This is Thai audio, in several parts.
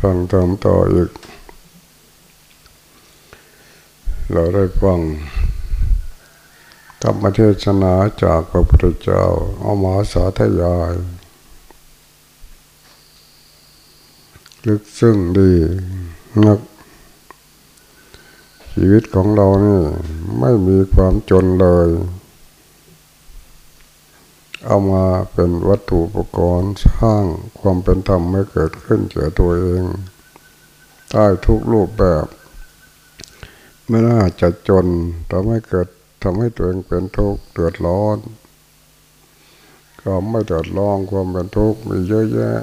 ฟังธรรมต่ออีก เราได้ฟังธรรมเทศนาจากพระพุทธเจ้า เอามาสาธยาย ลึกซึ้งดีนัก ชีวิตของเรานี่ ไม่มีความจนเลย เอามาเป็นวัตถุอุปกรณ์สร้างความเป็นธรรมให้เกิดขึ้นเจอตัวเองได้ทุกรูปแบบ ไม่น่าจะจนทำให้เกิดทำให้ตัวเองเป็นทุกข์เดือดร้อน ก็ไม่เดือดร้อนความเป็นทุกข์มีเยอะแยะ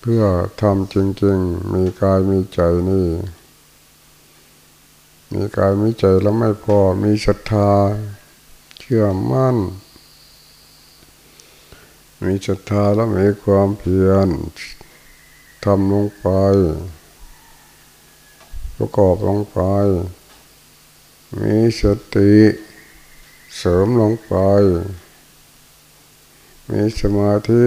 เพื่อทำจริง ๆ มีกายมีใจนี่ มีกายมีใจแล้วไม่พอมีศรัทธา เชื่อมั่น มีศรัทธาแล้วมีความเพียรทำลงไป ประกอบลงไป มีสติเสริมลงไป มีสมาธิ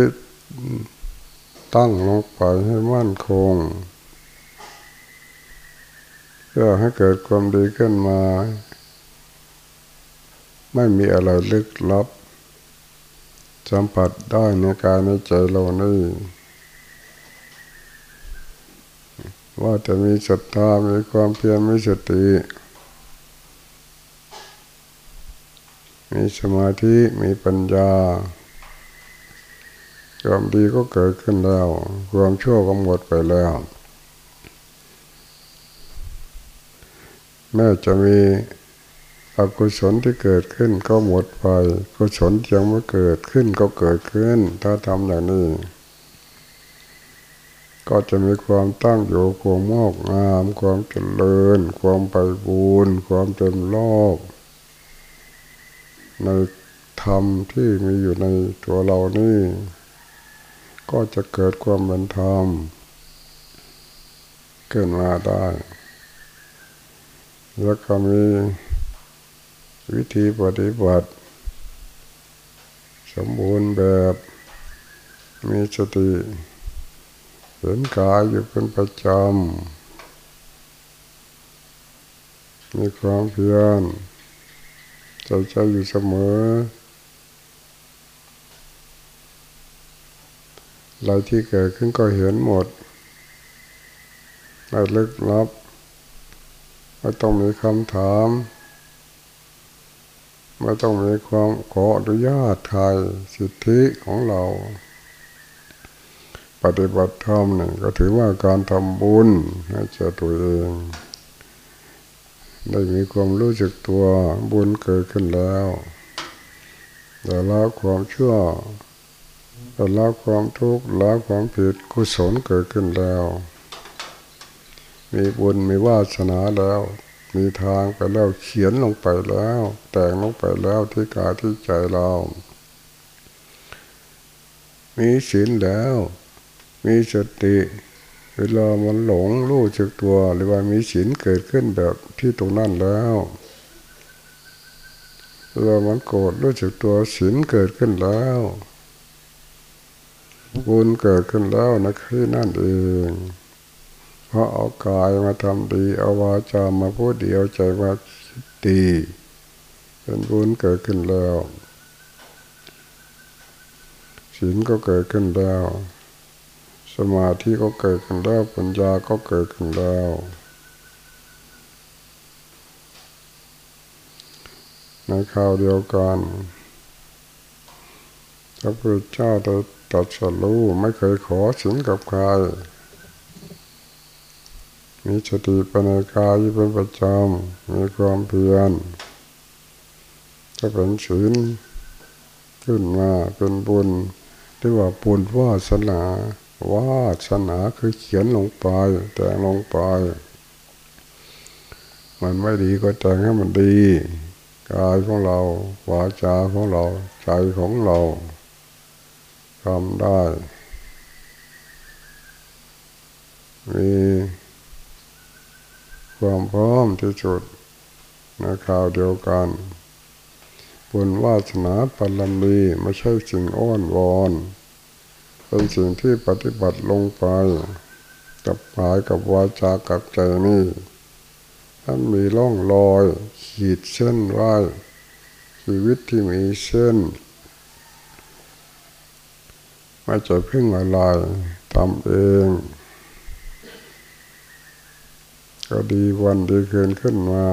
ตั้งลงไปให้มั่นคง เพื่อให้เกิดความดีขึ้นมา ไม่มีอะไรลึกลับสัมผัสได้ในกายในใจเรานี่ ว่าจะมีศรัทธามีความเพียรมีสติ มีสมาธิมีปัญญาความดีก็เกิดขึ้นแล้ว ความชั่วก็หมดไปแล้ว แม้จะมีอกุศลที่เกิดขึ้นก็หมดไป กุศลยังไม่เกิดขึ้นก็เกิดขึ้น ถ้าทำอย่างนี้ ก็จะมีความตั้งอยู่ความมอกงาม ความเจริญ ความไปบูรความเต็มรอบในธรรมที่มีอยู่ในตัวเรานี่ ก็จะเกิดความเป็นธรรมเกิดมาได้ แล้วก็มีวิธีปฏิบัติ สมบูรณ์แบบมีสติเห็นกายอยู่เป็นประจำมีความเพียรใจใจอยู่เสมออะไรที่เกิดขึ้นก็เห็นหมดไม่ลึกลับ ไม่ต้องมีคำถามไม่ต้องมีความขออนุญาตทายสิทธิของเรา ปฏิบัติธรรมนี่ก็ถือว่าการทำบุญให้เจอตัวเอง ได้มีความรู้สึกตัวบุญเกิดขึ้นแล้วแต่ละความชั่วแต่ละความทุกข์ละความผิดกุศลเกิดขึ้นแล้ว มีบุญมีวาสนาแล้ว มีทางไปแล้วเขียนลงไปแล้ว แต่งลงไปแล้วที่กายที่ใจเรา มีศีลแล้ว มีสติเวลามันหลงรู้จักตัวหรือว่ามีศีลเกิดขึ้นแบบที่ตรงนั้นแล้วเวลามันโกรธรู้จักตัวศีลเกิดขึ้นแล้วบุญเกิดขึ้นแล้วนะคือนั่นเอง เพราะเอากายมาทำดี เอาวาจามาพูดเดีเอาใจมาดีเป็นบุญเกิดขึ้นแล้วศีลก็เกิดขึ้นแล้ว สมาธิก็เกิดขึ้นแล้วปัญญาก็เกิดขึ้นแล้วในข่าวเดียวกันพระพุทธเจ้าตรัสรู้ไม่เคยขอสินกับใคร มีสติปัญญายเป็นประจำมีความเพียรถ้าเป็นศีลขึ้นมาเป็นบุญที่ว่าบุญวาสนาวาสนาคือเขียนลงไป แต่งลงไป มันไม่ดีก็แต่งให้มันดีกายของเราวาจาของเราใจของเราทำได้มี ความพร้อมที่สุดในคราวเดียวกันบุญวาสนาปรมีไม่ใช่สิ่งอ้อนวอนเป็นสิ่งที่ปฏิบัติลงไป กับปายกับวาจากับใจนี่ท่านมีร่องรอย ขีดเส้นไว้ชีวิตที่มีเส้นไม่จะพึ่งอะไรทำเอง ก็ดีวันดีคืนขึ้นมา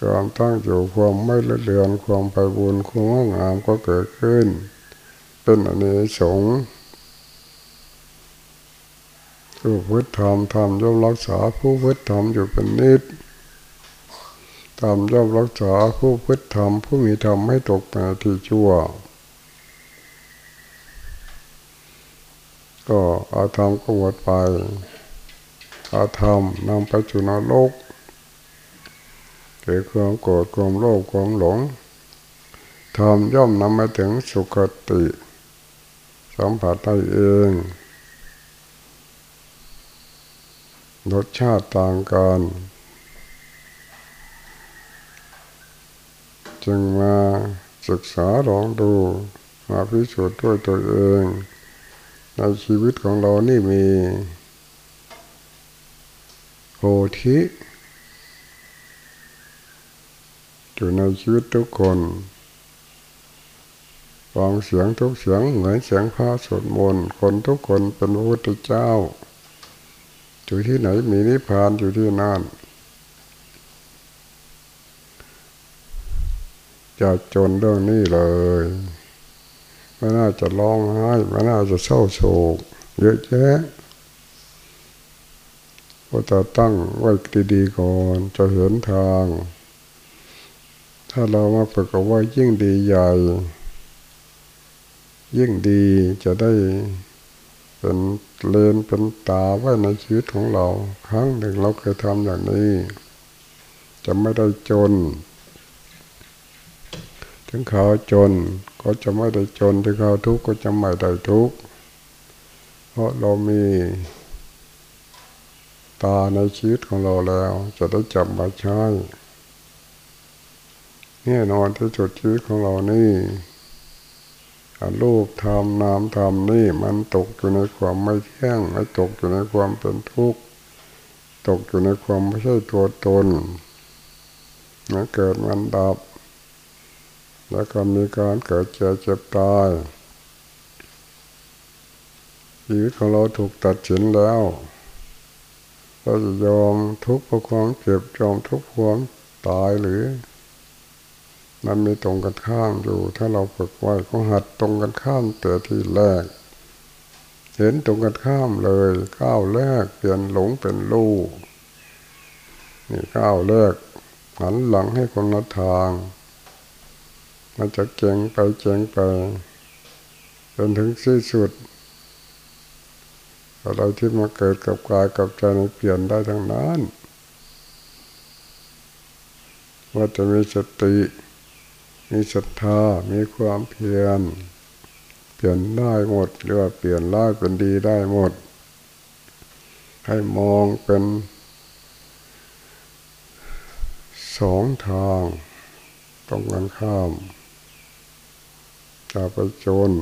ความตั้งอยู่ความไม่ละเลือนความไปบุญความงามก็เกิดขึ้น เป็นอเนกสงผู้พุทธธรรมธรรมย่อมรักษาผู้พุทธธรรมอยู่เป็นนิดธรรมย่อมรักษาผู้พุทธธรรมผู้มีธรรมไม่ตกไปที่ชั่วก็อาธรรมก็หมดไป อาธรรมนำไปจุนรกเกิดความโกรธความโลภความหลงธรรมย่อมนำมาถึงสุขติสัมผัสได้เองรสชาติต่างกันจึงมาศึกษาลองดูมาพิสูจน์ด้วยตัวเอง ในชีวิตของเรานี่มี โพธิอยู่ในชีวิตทุกคนฟังเสียงทุกเสียงเหมือนเสียงพระสวดมนต์คนทุกคนเป็นพระพุทธเจ้า อยู่ที่ไหนมีนิพพานอยู่ที่นั่นจะจนเรื่องนี้เลยไม่น่าจะร้องไห้ไม่น่าจะเศร้าโศกเยอะแยะ ก็จะตั้งไว้ดีๆก่อนจะเห็นทาง ถ้าเรามาฝึกว่ายิ่งดีใหญ่ ยิ่งดีจะได้เป็นเลนเป็นตาไว้ในชีวิตของเรา ครั้งหนึ่งเราเคยทำอย่างนี้ จะไม่ได้จน ถึงเขาจนก็จะไม่ได้จนถึงเขาทุกข์ก็จะไม่ได้ทุกข์เพราะเรามี ตาในชีวิตของเราแล้ว จะได้จับมาใช้แน่นอนที่จุดชีวิตของเรานี่รูปธรรมนามธรรมนี่มันตกอยู่ในความไม่แข็งไม่ตกอยู่ในความเป็นทุกข์ตกอยู่ในความไม่ใช่ตัวตนมันเกิดมันดับ แล้วก็มีการเกิดเจ็บเจ็บตายชีวิตของเราถูกตัดสินแล้ว เราจะยอมทุกข์เพราะความเจ็บยอมทุกข์ความตายหรือ มันมีตรงกันข้ามอยู่ ถ้าเราฝึกไว้ก็หัดตรงกันข้ามแต่ที่แรก เห็นตรงกันข้ามเลยก้าวแรกเปลี่ยนหลงเป็นลูกนี่ก้าวแรกหันหลังให้คนละทาง มันจะเจงไปเจงไปจนถึงที่สุด อะไรที่มาเกิดกับกายกับใจในเปลี่ยนได้ทั้งนั้น ว่าจะมีสติ มีศรัทธา มีความเพียร เปลี่ยนได้หมดหรือว่าเปลี่ยนร้ายเป็นดีได้หมด ให้มองเป็นสองทางตรงกันข้ามจะไปจน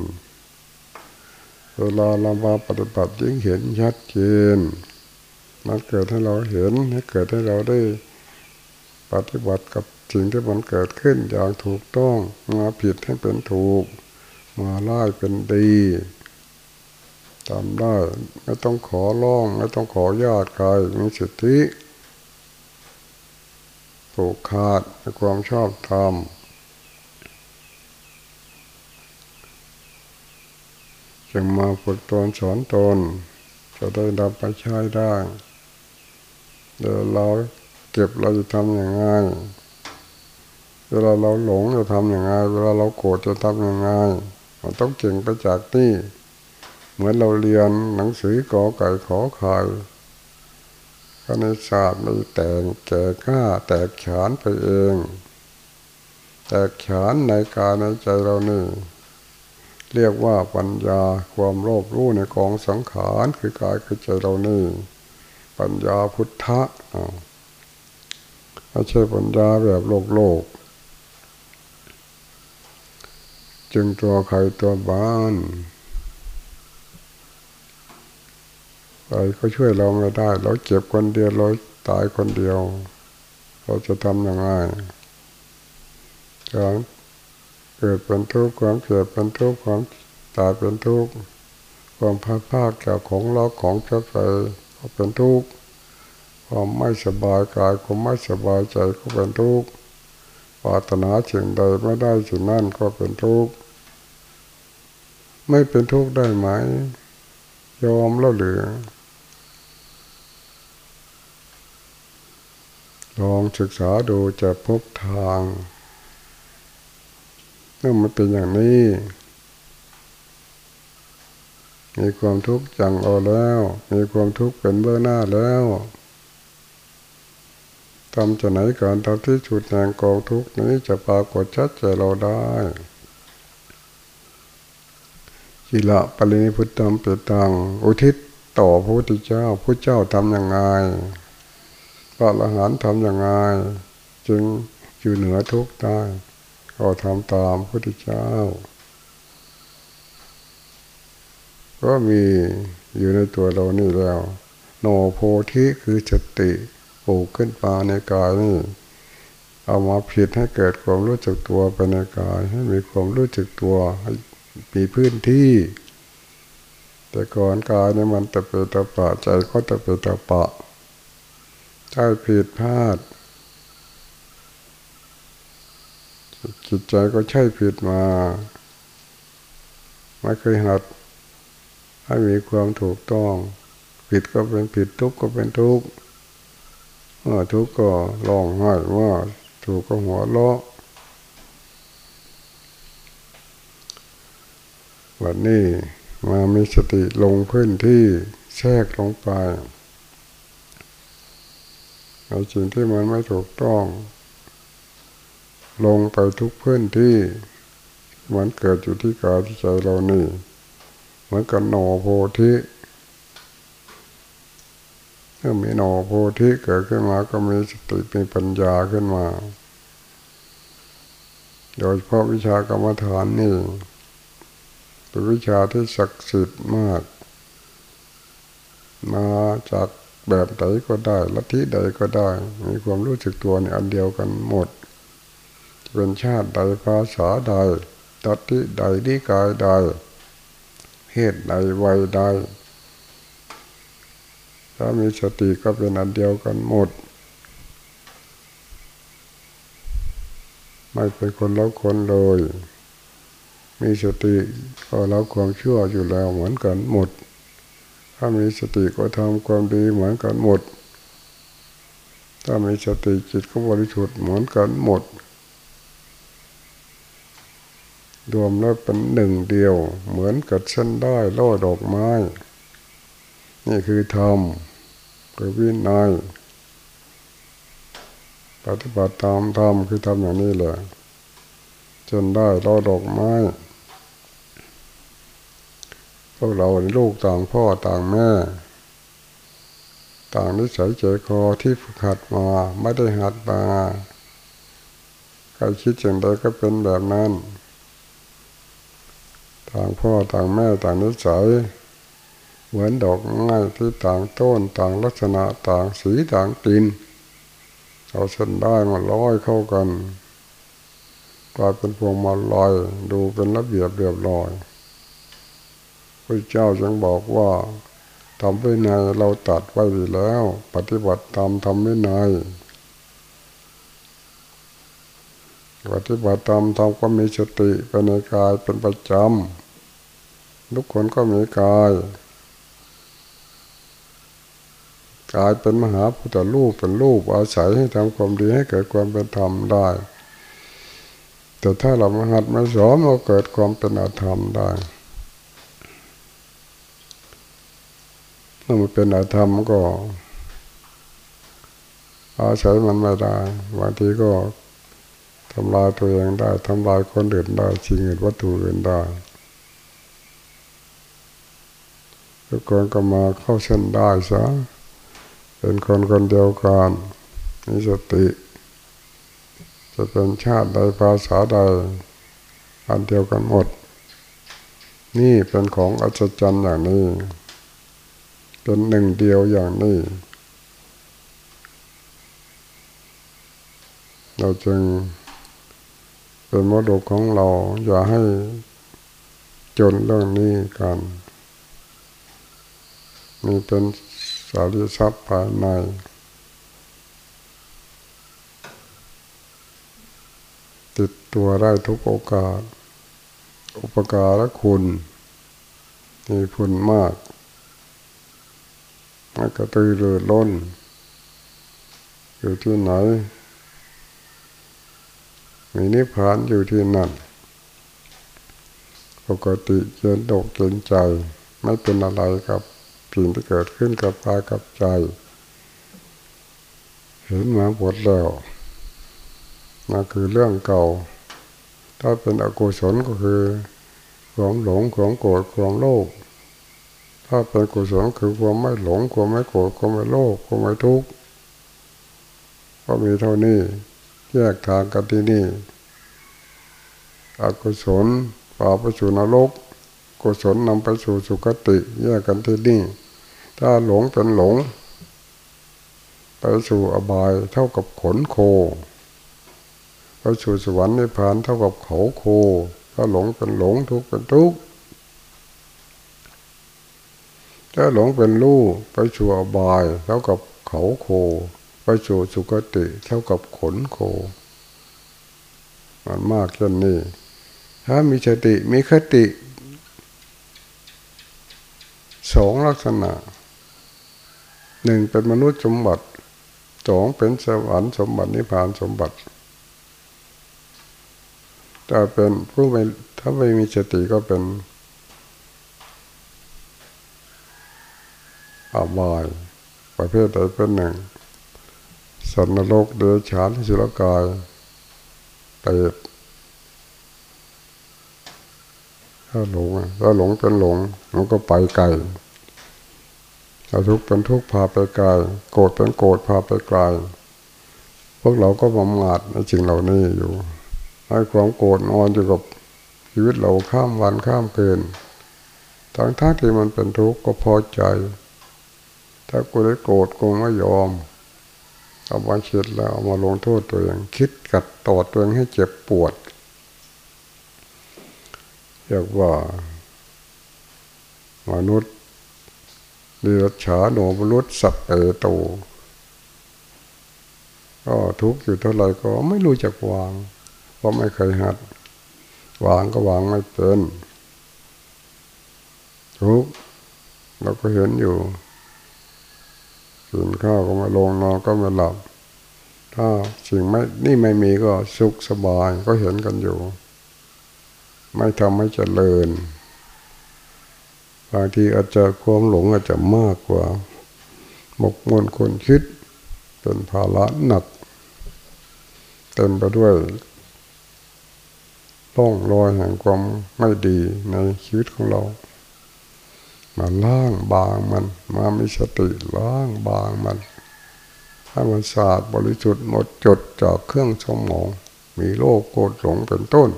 เวลาเรามาปฏิบัติยิ่งเห็นชัดเจนมันเกิดให้เราเห็นให้เกิดให้เราได้ปฏิบัติกับสิ่งที่มันเกิดขึ้นอย่างถูกต้องมาผิดให้เป็นถูก มาไล่เป็นดีทำได้ไม่ต้องขอร้อง ไม่ต้องขอญาติใครมีสิทธิผูกขาดในความชอบธรรม จึงมาฝึกตนสอนตนจะได้นำไปใช้ได้ เดี๋ยวเราเก็บเราจะทำอย่างไงเวลาเราหลงจะทำอย่างไงเวลาเราโกรธจะทำอย่างไงเราต้องเก่งไปจากนี่เหมือนเราเรียนหนังสือกอไก่ขอไข่คณิตศาสตร์ม่แต่งแก่ข้าแตกฉานไปเอง แตกฉานในกายในใจเรานี่ เรียกว่าปัญญาความโลภรู้ในกองสังขารคือกายคือใจเรานี่ ปัญญาพุทธะไม่ใช่ปัญญาแบบโลกโลก จึงตัวใครตัวบ้านใครก็ช่วยเราไม่ได้ เราเจ็บคนเดียวเราตายคนเดียว เราจะทำยังไงการ เกิดเป็นทุกข์ความเกิดเป็นทุกข์ความตายเป็นทุกข์ความพลาดพลาดจากของเราของเจ้าไปก็เป็นทุกข์ความไม่สบายกายความไม่สบายใจก็เป็นทุกข์ปรารถนาสิ่งใดไม่ได้สิ่งนั้นก็เป็นทุกข์ไม่เป็นทุกข์ได้ไหม ยอมแล้วหรือลองศึกษาดูจะพบทาง เมื่อมันเป็นอย่างนี้ มีความทุกข์จังเอาแล้ว มีความทุกข์เป็นเบื้องหน้าแล้วทำจะไหนการทำที่จุดแห่งกองทุกนี้จะปรากฏชัดใจเราได้กิละปรินิพุทธมเปิตัง อุทิศต่อพระพุทธเจ้าพระเจ้าทำอย่างไงพระอรหันต์ทำอย่างไงจึงอยู่เหนือทุกได้ ก็ทำตามพระพุทธเจ้า ก็มีอยู่ในตัวเรานี่แล้ว โนโพธิคือสติปลูกขึ้นมาในกายนี่เอามาผิดให้เกิดความรู้จักตัวไปในกาย ให้มีความรู้จักตัวให้มีพื้นที่ แต่ก่อนกายเนี่ยมันตะเปตะปะใจก็ตะเปตะปะใช่ผิดพลาด จิตใจก็ใช่ผิดมาไม่เคยหัด ให้มีความถูกต้อง ผิดก็เป็นผิดทุกข์ก็เป็นทุกข์เมื่อทุกข์ก็ร้องไห้ว่าถูกก็หัวเราะวันนี้มามีสติลงพื้นที่แทรกลงไปในสิ่งที่มันไม่ถูกต้อง ลงไปทุกพื้นที่มันเกิดอยู่ที่กายที่ใจเรานี่เหมือนกับหนอโพธิเมื่อมีหนอโพธิเกิดขึ้นมาก็มีสติมีปัญญาขึ้นมา โดยเฉพาะวิชากรรมฐานนี่เป็นวิชาที่ศักดิ์สิทธิ์มาก มาจากแบบใดก็ได้ลัทธิใดก็ได้ มีความรู้สึกตัวในอันเดียวกันหมด เป็นชาติใดภาษาใดตัติใดนิกายใดเพศใดวัยใดถ้ามีสติก็เป็นอันเดียวกันหมด ไม่เป็นคนละคนเลย มีสติก็ละความชั่วอยู่แล้วเหมือนกันหมด ถ้ามีสติก็ทำความดีเหมือนกันหมด ถ้ามีสติจิตก็บริสุทธิ์เหมือนกันหมด รวมแล้วเป็นหนึ่งเดียว เหมือนกับเส้นได้ล่อดอกไม้ นี่คือธรรมคือวินัยปฏิบัติตามธรรมคือทำอย่างนี้แหละจนได้ล่อดอกไม้พวกเราลูกต่างพ่อต่างแม่ ต่างนิสัยใจคอที่ฝึกหัดมาไม่ได้หัดมาใครคิดอย่างใดก็เป็นแบบนั้น ต่างพ่อต่างแม่ต่างนิสัยเหมือนดอกไม้ที่ต่างต้นต่างลักษณะต่างสีต่างกลิ่นเอาเส้นได้มาร้อยเข้ากันกลายเป็นพวงมาลอยดูเป็นระเบียบเรียบร้อยพระเจ้าจึงบอกว่าทำไว้ในเราตัดไว้ดีแล้ว ปฏิบัติตามทำไว้ใน ปฏิบัติตามทำก็มีสติเป็นในกายเป็นประจำทุกคนก็มีกาย กายเป็นมหาพุทธรูปเป็นรูปอาศัยให้ทำความดีให้เกิดความเป็นธรรมได้ แต่ถ้าเรามาหัดมาสอนเราเกิดความเป็นอธรรมได้ถ้ามันเป็นอาธรรมก็อาศัยมันไม่ได้บางทีก็ ทำลายตัวเองได้ทำลายคนอื่นได้ชิงเงินวัตถุอื่นได้ทุกคนก็มาเข้าเส้นได้ซะเป็นคนคนเดียวกันมีสติ จะเป็นชาติใดภาษาใดอันเดียวกันหมด นี่เป็นของอัศจรรย์อย่างนี้ เป็นหนึ่งเดียวอย่างนี้เราจึง เป็นมรดกของเรา อย่าให้จนเรื่องนี้กันมีเป็นสารีทรัพย์ภายในติดตัวได้ทุกโอกาส อุปการะคุณ มีคุณมากมันกระตือรือร้นอยู่ที่ไหน มีนิพพานอยู่ที่นั่น ปกติเย็นดกเย็นใจ ไม่เป็นอะไรกับสิ่งที่เกิดขึ้นกับกายกับใจ เห็นมาหมดแล้วนั่นคือเรื่องเก่า ถ้าเป็นอกุศลก็คือความหลงความโกรธความโลภถ้าเป็นกุศลคือความไม่หลงความไม่โกรธความไม่โลภความไม่ทุกข์ก็มีเท่านี้ แยกทางกันที่นี่อกุศลพาไปสู่นรกกุศลนำไปสู่สุคติ แยกกันที่นี่ ถ้าหลงเป็นหลง ไปสู่อบายเท่ากับขนโค ไปสู่สวรรค์ในิพพานเท่ากับเขาโค ถ้าหลงเป็นหลงทุกข์เป็นทุกข์ถ้าหลงเป็นลูกไปสู่อบายเท่ากับเขาโค ไปสู่สุคติเท่ากับขนโค มันมากเช่นนี้ ถ้ามีสติมีคติสองลักษณะหนึ่งเป็นมนุษย์สมบัติสองเป็นสวรรค์สมบัตินิพพานสมบัติถ้าเป็นผู้ไม่ถ้าไม่มีสติก็เป็นอบายประเภทใดเป็นหนึ่ง สันนรกเดชฉานสุรกายเปรตถ้าหลงถ้าหลงเป็นหลงมันก็ไปไกลถ้าทุกข์เป็นทุกข์พาไปไกลโกรธเป็นโกรธพาไปไกลพวกเราก็บำมาดในจริงเหล่านี้อยู่ให้ความโกรธนอนอยู่กับชีวิตเราข้ามวันข้ามคืนทั้งท่าที่มันเป็นทุกข์ก็พอใจ ถ้ากูได้โกรธกูไม่ยอม เอามาคิดแล้วเอามาลงโทษตัวเองคิดกัดตอดตัวเองให้เจ็บปวดเรียกว่ามนุษย์เดือดฉาโนมนุษย์สัพเปโตก็ทุกข์อยู่เท่าไหร่ก็ไม่รู้จักวาง เพราะไม่เคยหัด วางก็วางไม่เป็นทุกข์เราก็เห็นอยู่ กินข้าวก็มาลงนอนก็มาหลับ ถ้าสิ่งไม่นี่ไม่มีก็สุขสบายก็เห็นกันอยู่ ไม่ทำให้เจริญบางทีอาจจะความหลงอาจจะมากกว่าหมกมุ่นคนคิดเป็นภาระหนัก เต็มไปด้วยต้องรอยแห่งความไม่ดีในชีวิตของเรา มาล้างบางมัน มามีสติล้างบางมันให้มันสะอาดบริสุทธิ์หมดจดจากเครื่องสมองมีโรคโกรธหลงเป็นต้น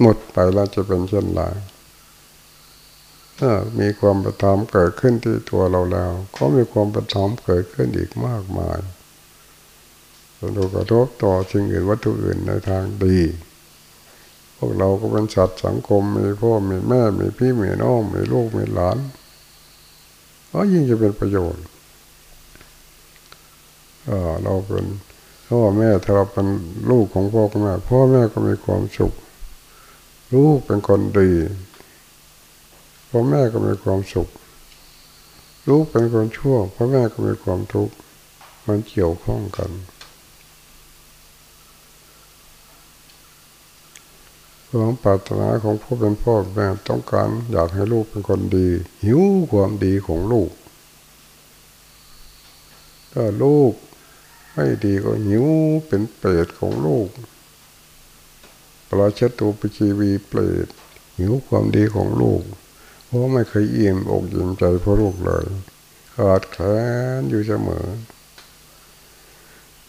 หมดไปแล้วจะเป็นเช่นไรถ้ามีความประทับเกิดขึ้นที่ตัวเราแล้ว ก็มีความประทับเกิดขึ้นอีกมากมายเรากระทบต่อสิ่งอื่นวัตถุอื่นในทางดี วกเราก็เป็นสัตว์สังคมมีพ่อมีแม่มีพี่มีน้องมีลูกมีหลานก็ยิ่งจะเป็นประโยชน์เราเป็นพ่อแม่ถ้าเราเป็นลูกของพ่อแม่พ่อแม่ก็มีความสุข ลูกเป็นคนดีพ่อแม่ก็มีความสุข ลูกเป็นคนชั่วพ่อแม่ก็มีความทุกข์มันเกี่ยวข้องกัน ความปรารถนาของผู้เป็นพ่อแม่ต้องการอยากให้ลูกเป็นคนดี หิวความดีของลูกถ้าลูกไม่ดีก็หิวเป็นเปรตของลูกปราชตูปชีวีเปรตหิวความดีของลูก เพราะไม่เคยอี่มอกยิ่มใจพ่อลูกเลยขาดแคลนอยู่เสมอ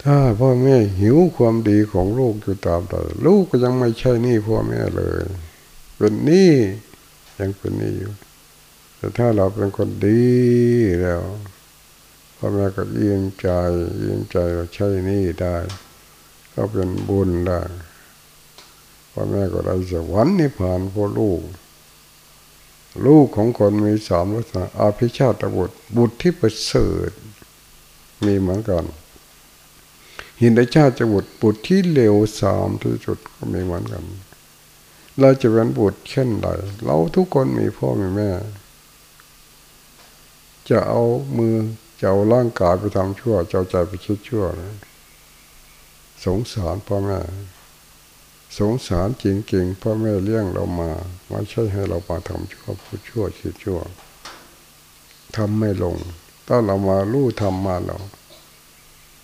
ถ้าพ่อแม่หิวความดีของลูกอยู่ตามใดลูกก็ยังไม่ใช่นี่พ่อแม่เลย เป็นนี่ยังเป็นนี่อยู่ แต่ถ้าเราเป็นคนดีแล้วพ่อแม่ก็ยิ้มใจยิ้มใจเราใช่นี่ได้ก็เป็นบุญได้พ่อแม่ก็ได้สวรรค์นิพพานพ่อลูก ลูกของคนมีสามลักษณะอาภิชาติบุตรบุตรที่ประเสริฐมีเหมือนกัน หินไดชาติบุตรบุตรที่เลวสามที่สุดก็มีเหมือนกัน เราจะเป็นบุตรเช่นไรเราทุกคนมีพ่อมีแม่ จะเอามือจะเอาร่างกายไปทำชั่วจะเอาใจไปคิดชั่วนะสงสารพ่อแม่สงสารจริงๆพ่อแม่เลี้ยงเรามาไม่ใช่ให้เรามาทำชั่วพูดชั่วคิดชั่วทำไม่ลง ถ้าเรามาลู่ทำมาเรา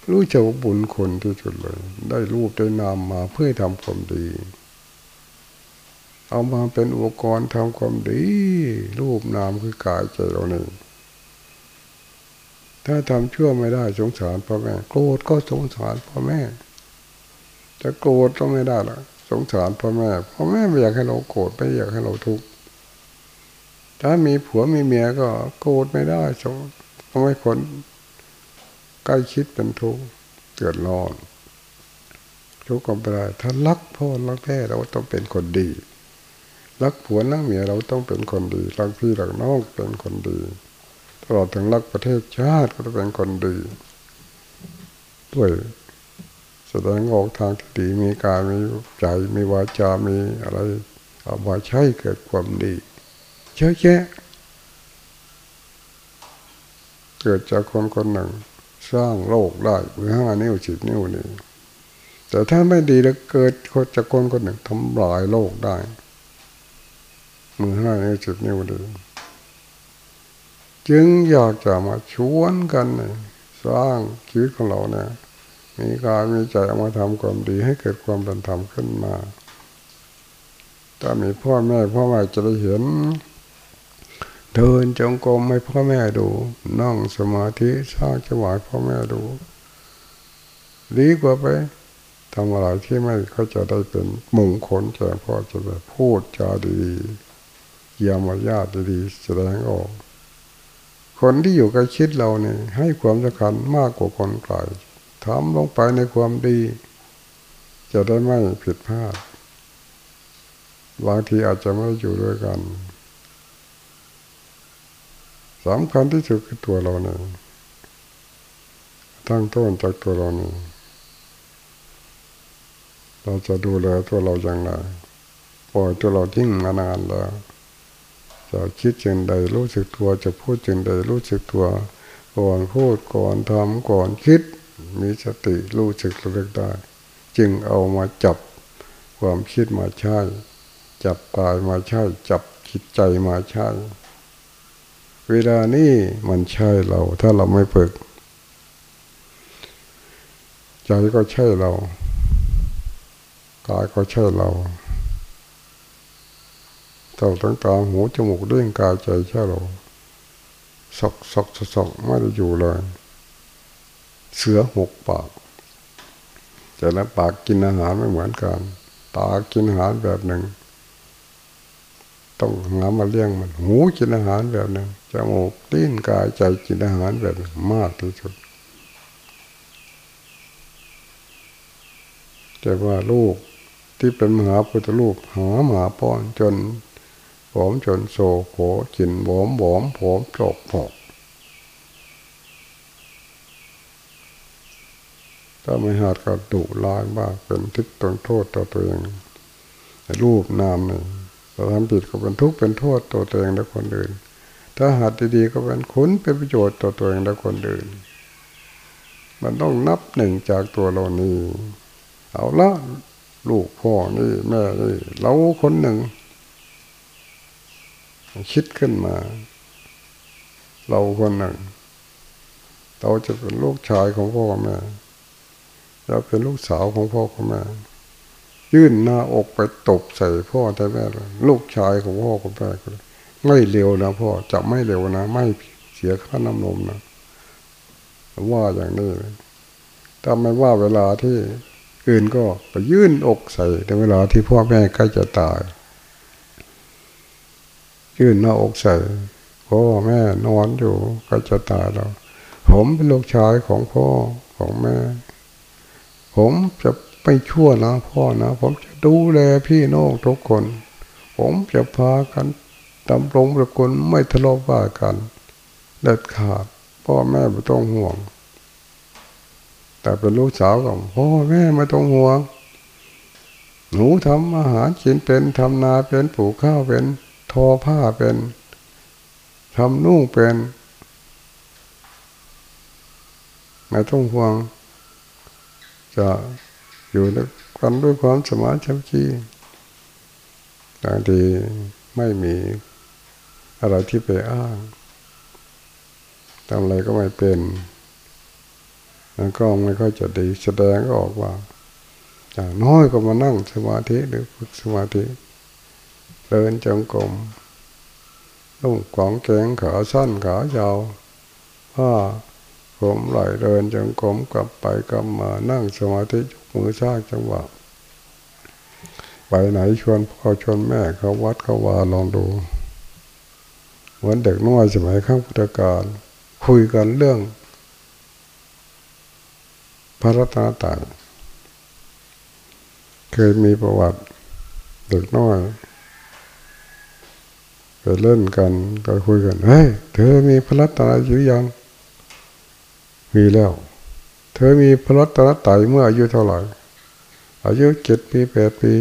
รู้จักบุญคนที่สุดเลย ได้รูปได้นามมาเพื่อทำความดี เอามาเป็นอุปกรณ์ทำความดี รูปนามคือกายใจเรานี่ถ้าทำชั่วไม่ได้สงสารพ่อแม่โกรธก็สงสารพ่อแม่จะโกรธก็ไม่ได้ละสงสารพ่อแม่พ่อแม่ไม่อยากให้เราโกรธไม่อยากให้เราทุกข์ถ้ามีผัวมีเมียก็โกรธไม่ได้สงทำให้คน ใกล้ชิดเป็นทุกข์เกิดร้อนทุกข์ก็ไม่ได้ถ้ารักพ่อรักแม่เราต้องเป็นคนดี รักผัวรักเมียเราต้องเป็นคนดี รักพี่รักน้องเป็นคนดี ตลอดถึงรักประเทศชาติก็ต้องเป็นคนดีด้วยแสดงออกทางที่ดีมีการมีใจมีวาจา มีอะไรเอามาใช้เกิดความดีเยอะแยะเกิดจากคนคนหนึ่ง สร้างโลกได้มือห้านิ้วสิบนิ้วนี่แต่ถ้าไม่ดีแล้วเกิดคนจากคนคนหนึ่งทำลายโลกได้ มือห้านิ้วสิบนิ้วนี่จึงอยากจะมาชวนกันสร้างชีวิตของเราเนี่ยมีการมีใจเอามาทำความดีให้เกิดความเป็นธรรมขึ้นมา ถ้ามีพ่อแม่พ่อแม่จะได้เห็น เดินจงกรมให้พ่อแม่ดู นั่งสมาธิสร้างจังหวะพ่อแม่ดูดีกว่าไปทำอะไรที่ไม่เขาจะได้เป็นมงคลแก่พ่อจะได้พูดจาดีๆเยี่ยมญาติดีๆแสดงออก คนที่อยู่ใกล้ชิดเราเนี่ย ให้ความสำคัญมากกว่าคนไกลทำลงไปในความดี จะได้ไม่ผิดพลาดบางทีอาจจะไม่อยู่ด้วยกัน สำคัญที่สุดคือตัวเราเนี่ยตั้งต้นจากตัวเราเนี่ยเราจะดูแลตัวเราอย่างไรปล่อยตัวเราทิ้งมานานแล้วจะคิดจึงใดรู้สึกตัวจะพูดจึงใดรู้สึกตัวก่อนพูดก่อนทำก่อนคิด มีสติรู้สึกระลึกได้ จึงเอามาจับความคิดมาใช้จับกายมาใช้จับจิตใจมาใช้ เวลานี้มันใช่เรา ถ้าเราไม่ฝึก ใจก็ใช่เรากายก็ใช่เราเต่าตั้งตาหูจมูกเรื่องกายใจใช่เราสอกสอกสอกไม่ได้อยู่เลย เสือหกปาก แต่ละปากกินอาหารไม่เหมือนกัน ตากินอาหารแบบหนึ่ง ต้องหามาเลี้ยงมัน หูกินอาหารแบบหนึ่งจมูกลิ้นกายใจกินอาหารแบบมากที่สุดแต่ว่าลูกที่เป็นมหาพุทธลูกหาหมาป้อนจนผอมจนโซโผกินหอมหอมผอมโจกผอกถ้าไม่หาดก็ดุลายมากเป็นทิศตรงโทษต่อตัวเองรูปนามนี่เราทำผิดก็เป็นทุกข์เป็นโทษตัวตัวเองและคนอื่น ถ้าหัดดีๆก็เป็นคุณเป็นประโยชน์ต่อตัวเองและคนอื่น มันต้องนับหนึ่งจากตัวเรานี่เอาละลูกพ่อนี่แม่นี่เราคนหนึ่ง คิดขึ้นมา เราคนหนึ่ง เราจะเป็นลูกชายของพ่อแม่เราเป็นลูกสาวของพ่อของแม่ ยื่นหน้าอกไปตบใส่พ่อแต่แม่ลูกชายของพ่อของแม่ไม่เร็วนะพ่อจะไม่เร็วนะ ไม่เสียค่าน้ำนมนะว่าอย่างนี้ถ้าไม่ว่าเวลาที่อื่นก็ไปยื่นอกใส่ในเวลาที่พ่อแม่ใกล้จะตาย ยื่นหน้าอกใส่พ่อแม่นอนอยู่ใกล้จะตายแล้วผมเป็นลูกชายของพ่อของแม่ ผมจะ ไม่ชั่วนะพ่อนะ ผมจะดูแลพี่น้องทุกคน ผมจะพากันดำรงประกุลไม่ทะเลาะว่ากันเด็ดขาด พ่อแม่ไม่ต้องห่วง แต่เป็นลูกสาวของพ่อแม่ไม่ต้องห่วง หนูทำอาหารกินเป็นทำนาเป็นปลูกข้าวเป็นทอผ้าเป็นทำนุ่งเป็นไม่ต้องห่วงจะ อยู่กันด้วยความสมาธิชีบางทีไม่มีอะไรที่ไปอ้างทำอะไรก็ไม่เป็นแล้วก็ไม่ค่อยจะดีแสดงออกว่าอย่างน้อยก็มานั่งสมาธิหรือฝึกสมาธิเดินจงกรมนุ่งกองแกงขาสั้นขายาวผ้าผมไหลเดินจงกรมกลับไปกลับมานั่งสมาธิ มือสร้างจังหวะไปไหนชวนพ่อชวนแม่เขาวัดเขาว่าลองดูเหมือนเด็กน้อยสมัยข้างพุทธกาลคุยกันเรื่อง พระรัตนตรัยเคยมีประวัติเด็กน้อยไปเล่นกันก็คุยกันเฮ้ยเธอมีพระรัตนตรัยหรือยัง มีแล้ว เธอมีพระรัตนตรัยเมื่ออายุเท่าไหร่ อายุเจ็ดปีแปดปี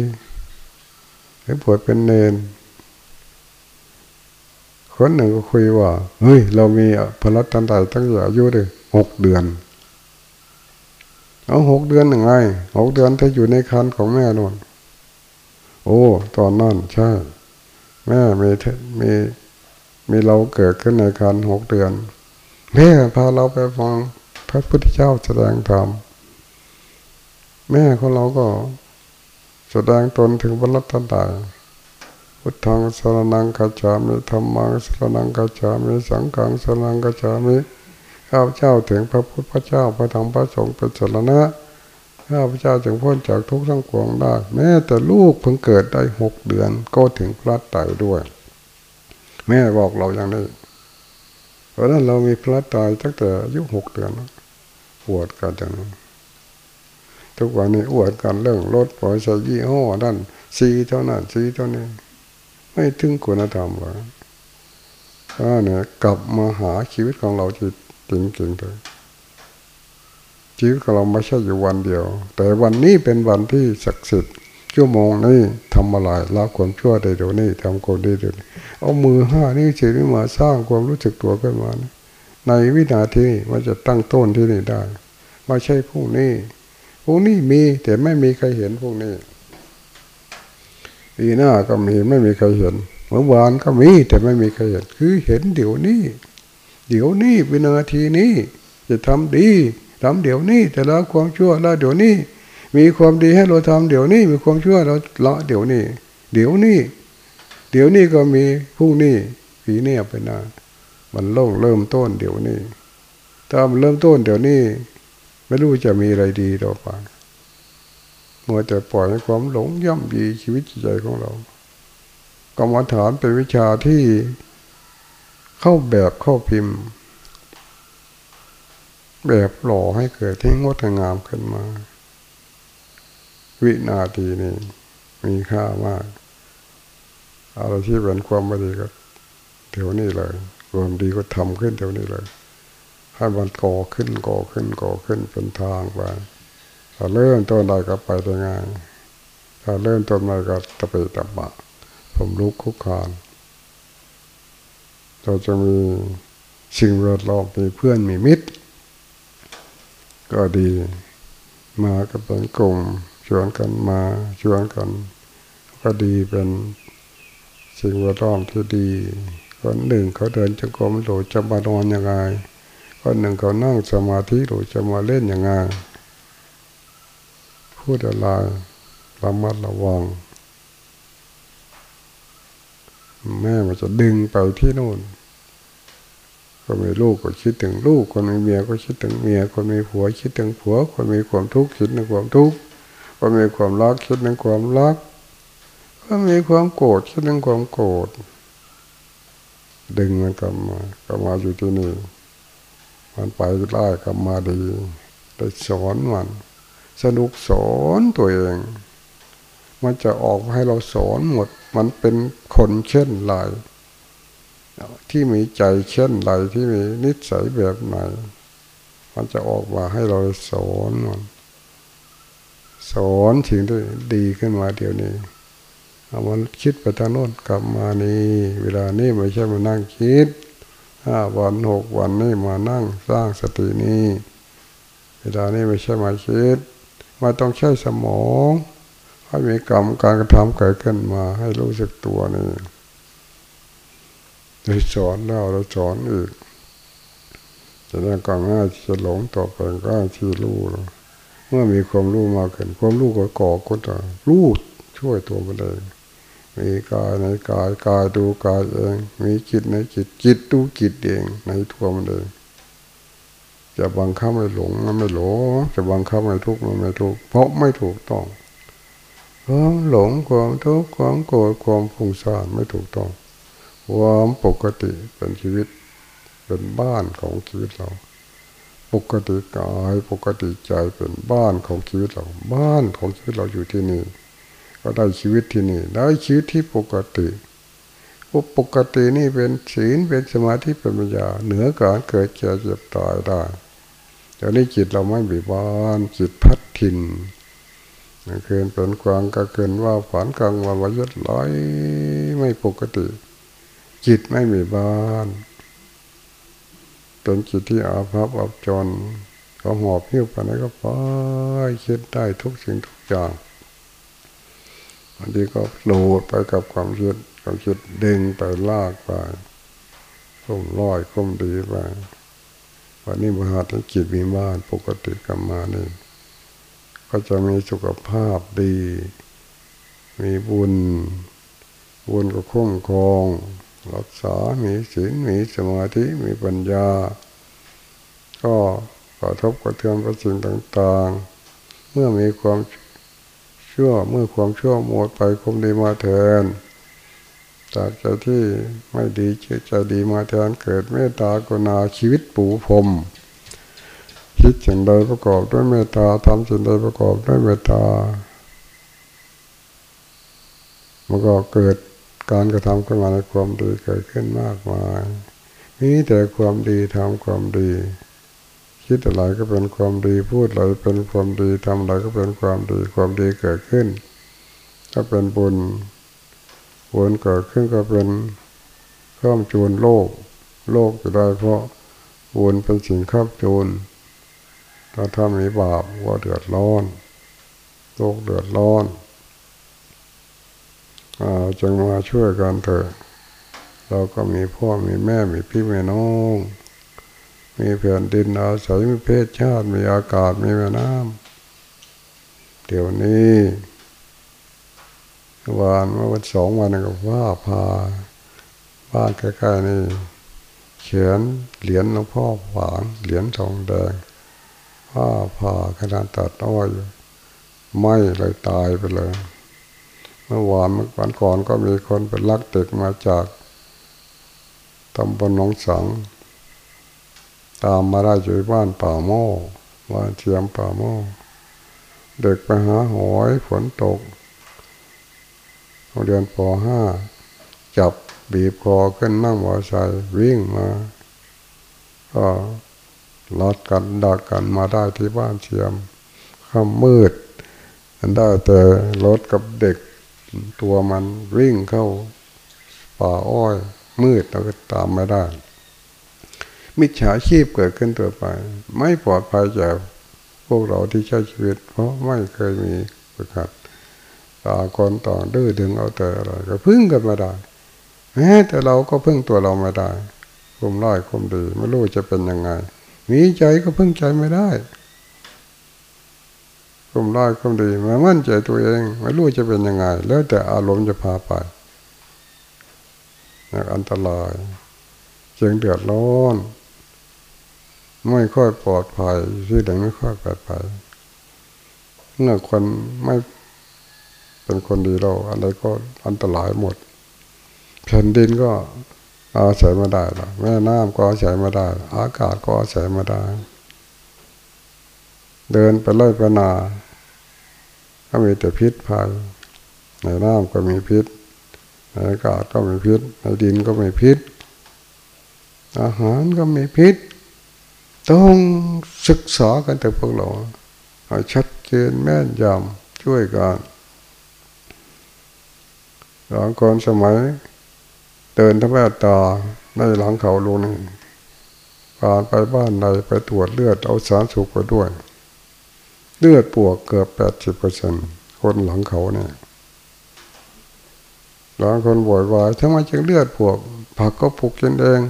ให้บวชเป็นเนน คนหนึ่งก็คุยว่า เฮ้ย เรามีพระรัตนตรัยตั้งแต่อายุได้หกเดือน เอาหกเดือนหนึ่งไงหกเดือนถ้าอยู่ในคันของแม่นวนโอ้ ตอนนั้นใช่ แม่มีมีมีเราเกิดขึ้นในคันหกเดือนแม่พาเราไปฟัง พระพุทธเจ้าแสดงธรรมแม่ของเราก็แสดงตนถึงพระรัตนตรัยพุทธังสรนังกัจฉามิธรรมังสรนังกัจฉามิสังฆังสรนังกัจฉามิข้าพเจ้าถึงพระพุทธเจ้าพระธรรมพระสงฆ์เป็นสรณะข้าพเจ้าจึงพ้นจากทุกข์ทั้งปวงได้ แม้แต่ลูกเพิ่งเกิดได้หกเดือนก็ถึงพระไตรด้วย แม่บอกเราอย่างนี้เพราะนั้นเรามีพระไตรตั้งแต่อายุหกเดือนปว อวดกันจังทุกวันนี้อวดกันเรื่องรถปล่อยใส่ยี่ห้อด้านซีเท่านั้นซีเท่านี้ ไม่ถึงคุณธรรมว่าถ้าเนี่ยกลับมาหาชีวิตของเราที่จริงๆเลยชีวิตของเราไม่ใช่อยู่วันเดียว แต่วันนี้เป็นวันที่ศักดิ์สิทธิ์ชั่วโมงนี้ทำอะไรละความชั่วได้เดี๋ยวนี้ทำคนได้เดี๋ยวนี้เอามือห้านี่เฉยมาสร้างความรู้สึกตัวขึ้นมา ในวินาทีมันจะตั้งต้นที่นี่ได้ไม่ใช่พวกนี้พวกนี้มีแต่ไม่มีใครเห็นพวกนี้ปีหน้าก็มีไม่มีใครเห็นเมื่อวานก็มีแต่ไม่มีใครเห็น คือเห็นเดี๋ยวนี้ เดี๋ยวนี้วินาทีนี้ จะทำดีทำเดี๋ยวนี้แต่ละความชั่วละเดี๋ยวนี้ มีความดีให้เราทำเดี๋ยวนี้ มีความชั่วเราละเดี๋ยวนี้ เดี๋ยวนี้ เดี๋ยวนี้ก็มีพรุ่งนี้ปีนี้ไปนา มันโล่งเริ่มต้นเดี๋ยวนี้ ถ้ามันเริ่มต้นเดี๋ยวนี้ ไม่รู้จะมีอะไรดีต่อไปมัวแต่ปล่อยให้ความหลงย่ำยีชีวิตจิตใจของเรากรรมฐานเป็นวิชาที่เข้าแบบเข้าพิมพ์ แบบหล่อให้เกิดที่งดงามขึ้นมา วินาทีนี้มีค่ามากอะไรที่เป็นความไม่ดีก็เดี๋ยวนี้เลย ความดีก็ทำขึ้นเดี๋ยวนี้เลยให้มันก่อขึ้นก่อขึ้นก่อขึ้นเป็นทางไปถ้าเริ่มต้นใดก็ไปได้ง่ายถ้าเริ่มต้นใดก็ตะเปตะบะผมลุกคุกคานเราจะมีสิ่งแวดล้อมมีเพื่อนมีมิตร ก็ดีมาก็เป็นกลุ่มชวนกันมาชวนกัน ก็ดีเป็นสิ่งแวดล้อมที่ดี คนหนึ่งเขาเดินจงกรมหรือจะมานอนยังไงคนหนึ่งเขานั่งสมาธิหรือจะมาเล่นยังไงพูดอะไรระมัดระวัง แม่มันจะดึงไปที่นู่นคคนมีลูกก็คิดถึงลูก คนมีเมียก็คิดถึงเมีย คนมีผัวคิดถึงผัว คนมีความทุกข์คิดถึงความทุกข์ คนมีความรักคิดถึงความรัก คนมีความโกรธคิดถึงความโกรธ ดึงมันกลับมากลับมาอยู่ที่นี่มันไปได้กลับมาดีได้สอนมัน สนุกสอนตัวเอง มันจะออกให้เราสอนหมด มันเป็นคนเช่นไรที่มีใจเช่นไรที่มีนิสัยแบบไหน มันจะออกมาให้เราสอนมันสอนสิ่งที่ดีขึ้นมาเดี๋ยวนี้ มันคิดไปทางโน้นกลับมานี่เวลานี้ไม่ใช่มานั่งคิดห้าวันหกวันนี่มานั่งสร้างสตินี้เวลานี้ไม่ใช่มาคิดมาต้องใช้สมองให้มีกรรมการกระทำเกิดขึ้นมาให้รู้สึกตัวนี่เราสอนแล้วเราสอนอีกจะได้ก็ง่ายจะหลงต่อไปก็ที่รู้เมื่อมีความรู้มากขึ้นความรู้ก็ก่อก็จะรู้ช่วยตัวมันเอง มีกายในกายกายดูกายเองมีจิตในจิตจิตดูจิตเองในทั่วมันเองจะบังคับไม่หลงมันไม่หลงจะบังคับไม่ทุกข์มันไม่ทุกข์เพราะไม่ถูกต้องความหลงความทุกข์ความโกรธความฟุ้งซ่านไม่ถูกต้องความปกติเป็นชีวิตเป็นบ้านของชีวิตเรา ปกติกายปกติใจเป็นบ้านของชีวิตเรา บ้านของชีวิตเราอยู่ที่นี่ ก็ได้ชีวิตที่นี่ได้ชีวิตที่ปกติปกตินี่เป็นศีลเป็นสมาธิเป็นปัญญาเหนือการเกิดเจ็บเจ็บตายได้ต่นี้จิตเราไม่บีบานจิตพัดถิ่นเกินเป็นกวางก็เกินว่าฝันกลางวันวายุดลอยไม่ปกติ จิตไม่มีบ้านเป็นจิตที่อาภัพอับจนก็หอบหิ้วไปไหนก็ไปคิดได้ทุกสิ่งทุกอย่าง บางทีก็โดดไปกับความคิดความคิดดึงไปลากไปก้มลอยก้มดีไปวันนี้มหาธิจิตมีบ้านปกติกรรมานี่ก็จะมีสุขภาพดี มีบุญ บุญก็คุ้มครองรักษา มีศีล มีสมาธิ มีปัญญา ก็กระทบกระเทือนประสิ่งต่าง ๆ เมื่อมีความ ชั่วเมื่อความชั่วหมดไปความดีมาแทนจากใจที่ไม่ดีเชื่อใจดีมาแทนเกิดเมตตากรุณาชีวิตปูพรมคิดสิ่งใดประกอบด้วยเมตตาทำสิ่งใดประกอบด้วยเมตตามันก็เกิดการกระทำขึ้นมาในความดีเกิดขึ้นมากมายมีแต่ความดีทำความดี คิดอะไรก็เป็นความดีพูดอะไรเป็นความดีทำอะไรก็เป็นความดีความดีเกิดขึ้นก็เป็นบุญบุญเกิดขึ้นก็เป็นข้ามจูนโลก โลกจะได้เพราะบุญเป็นสิ่งข้ามจูนถ้าถ้ามีบาปว่าเดือดร้อนโลกเดือดร้อนจึงมาช่วยกันเถอะ เราก็มีพ่อมีแม่มีพี่มีน้อง มีแผ่นดินอาศัยมีเพศชาติ มีอากาศมีแม่น้ำเดี๋ยวนี้วันเมื่อวันสองวันก็ว่าพาบ้านใกล้ๆนี่เขียนเหรียญหลวงพ่อหวานเหรียญทองแดงว่าผ่าขนาดตัดอ้อยไม่เลยตายไปเลย เมื่อวานเมื่อวันก่อนก็มีคนเป็นลักเด็กมาจากตำบลหนองสัง ตามมาได้อยู่บ้านป่าโม่บ้านเทียมป่าโม่เด็กไปหาหอยฝนตกเรียนปห้าจับบีบคอขึ้นนั่งมอไซค์วิ่งมา ก็ลอดกันดักกันมาได้ที่บ้านเทียมค่ำมืดได้แต่รถกับเด็กตัวมันวิ่งเข้าป่าอ้อยมืดเราก็ตามไม่ได้ มิจฉาชีพเกิดขึ้นตัวไป ไม่ปลอดภัยจากพวกเราที่ใช้ชีวิต เพราะไม่เคยมีประกาศตาคนต่อดื้อดึงเอาแต่อะไรก็พึ่งกันมาได้แม้แต่เราก็พึ่งตัวเราไม่ได้คุมร้อยคุมดี ไม่รู้จะเป็นยังไง มีใจก็พึ่งใจไม่ได้คุมร้ายคุมดีมามั่นใจตัวเอง ไม่รู้จะเป็นยังไง แล้วแต่อารมณ์จะพาไปอันตรายเจียงเดือดร้อน ไม่ค่อยปลอดภัยที่ไหนไม่ค่อยปลอดภัยเมื่อคนไม่เป็นคนดีเราอะไรก็อันตรายหมดแผ่นดินก็อาศัยมาได้ละแม่น้ำก็อาศัยมาได้ อากาศก็อาศัยมาได้ เดินไปไล่ไปนาก็มีแต่พิษภัยในน้ำก็มีพิษในอากาศก็มีพิษในดินก็มีพิษ อาหารก็มีพิษ ต้องศึกษากันแต่พวกเราให้ชัดเจนแม่นยำช่วยกันหลังก่อนสมัย เดินทแวดตาในหลังเขาลูนี่ผ่านไปบ้านใดไปตรวจเลือดเอาสารสุกไปด้วย เลือดปวกเกือบแปดสิบเปอร์เซ็นคนหลังเขาเนี่ยหลังคนบ่อยวายทำไมจึงเลือดปวก ผักก็ปลูกกินเอง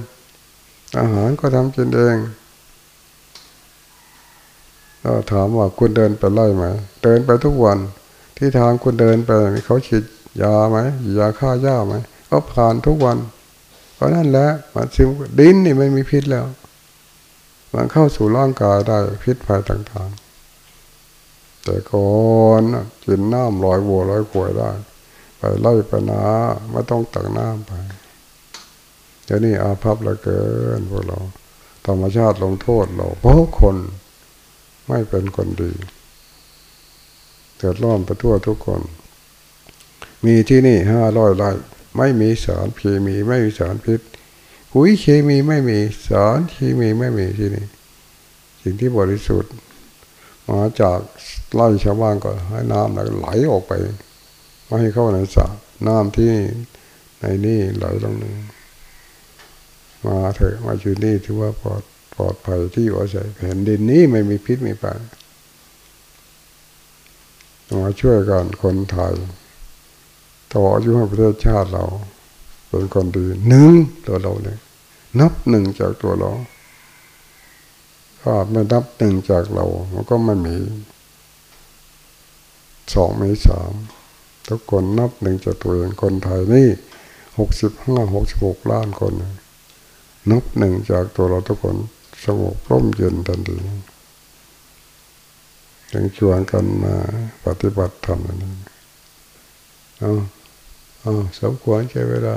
อาหารก็ทำกินเอง เราถามว่าคุณเดินไปไล่ไหมเดินไปทุกวัน ที่ทางคุณเดินไปมีเขาฉีดยาไหมยาฆ่าหญ้าไหมก็ผ่านทุกวัน เพราะนั่นแหละมันซึมดินนี่ไม่มีพิษแล้ว มันเข้าสู่ร่างกายได้พิษภัยต่างๆ แต่ก่อนกินน้ำลอยบัวลอยขวยได้ ไปไล่ไปนาไม่ต้องตักน้ำไปเดี๋ยวนี้อาภัพเหลือเกินพวกเราธรรมชาติลงโทษเราเพราะคน ไม่เป็นคนดีเกิดร้อนไปทั่วทุกคน มีที่นี่ห้าร้อยไร่ไม่มีสารเคมีไม่มีสารพิษปุ๋ยเคมีไม่มีสารเคมีไม่มีที่นี่สิ่งที่บริสุทธิ์มาจากไล่ชาวบ้านก็ให้น้ำไหลออกไปไม่ให้เข้าในสระน้ำที่ในนี่ไหลลงนึงมาเถอะมาอยู่นี่ถือว่าปลอด ปลอดภัยที่อยู่อาศัยแผ่นดินนี้ไม่มีพิษมีภัยมาช่วยกันคนไทยต่ออายุให้ประเทศชาติเรา เป็นคนดีหนึ่งตัวเราเนี่ยนับหนึ่งจากตัวเราถ้าไม่นับหนึ่งจากเรามันก็ไม่มีสองไมีสามทุกคนนับหนึ่งจากตัวเองคนไทยนี่หกสิบห้าหกสิบหกล้านคน นับหนึ่งจากตัวเราทุกคน สงบร่มเย็นทันทีถึงชวนกันมาปฏิบัติธรรมนี้อ๋ออ๋อสมควรใช้เวลา